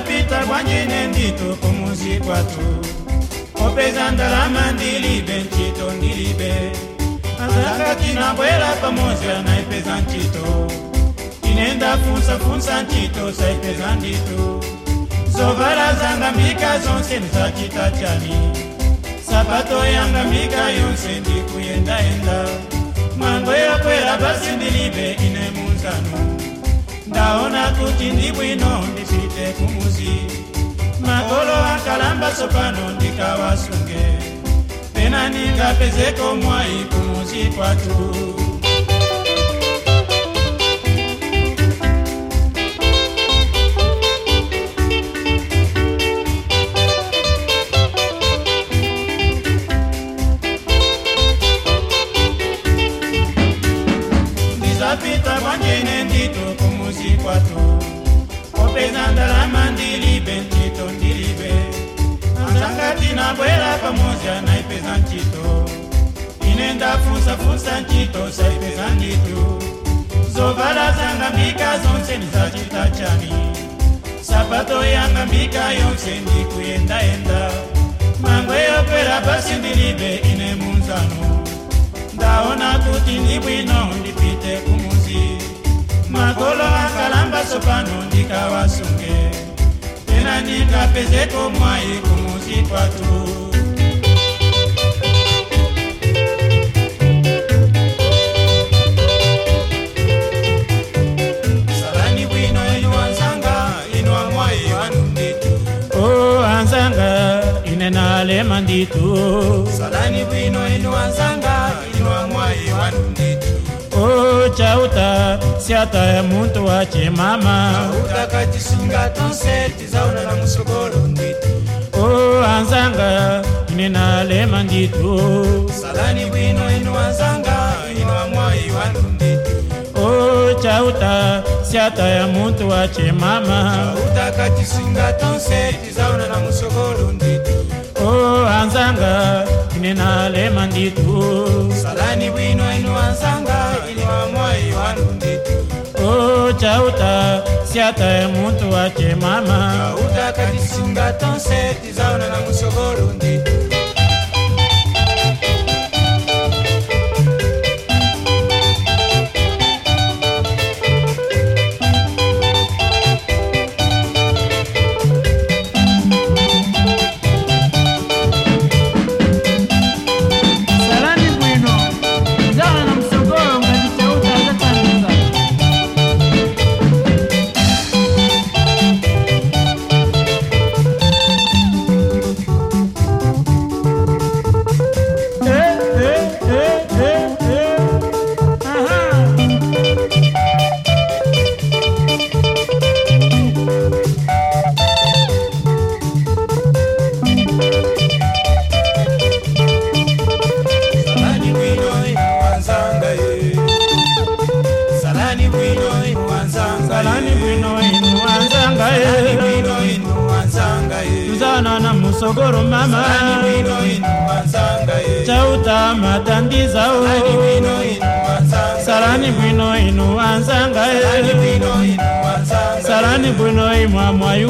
ndizapita kwanjine ndito kumuzi kwatu. Opeza ndalama ndilibe ntchito ndilibe. Azanga tinabwera pamoja naipeza ntchito ine ndafunsafunsa ntchito saipeza nditu zovala zanga mbika zonse ndizachita chani. Sapato yanga mbika yonse ndikuyendayenda mwango yokwera basi ndilibe ine munzano ndaona kuti ndi bwino ndipite kumuzi. Makolo akalamba sopano ndikawasunge pena ningapezeko mwayi kumuzi kwatu ndizapita kwanjene ndito kumuzi kwatu opeza ndalama ndilibe ntchito ndilibe. Anzangati nabwera pamoja naipeza ntchito ine ndafunsafunsa ntchito saipeza nditu zovala zanga mbika zonse ndizachita chani sapato yanga mbika yonse ndikuyendayenda mangwe yokwera basi ndilibe ine munzano. Ndaona kuti ndi bwino ndipite kumuzi bwino inu wanzanga inu amwayi wanu nditu o anzanga ine nalema nditu salani bwino inu wanzanga inu amwayi wanu nditu o chauta siata ya muntu wache mama utakachisinga tonse tizaona na musogolo nditu. O anzanga ine nalema nditu. Salani bwino inu wanzanga inu amwayi wanu nditu o chauta siata ya muntu wache mama utakachisinga tonse tizaona na musogolo nditu. O anzanga ine nalema nditu. Salani bwino siata ya muntu wache mama. Utakachisinga tonse tizaona na musogolo bwino inu wanzanga ye. Tuzana na musogoro mama. Salani bwino inu wanzanga ye. Chauta matandizao salani bwino inu wanzanga salani bwino inu wanzanga salani ye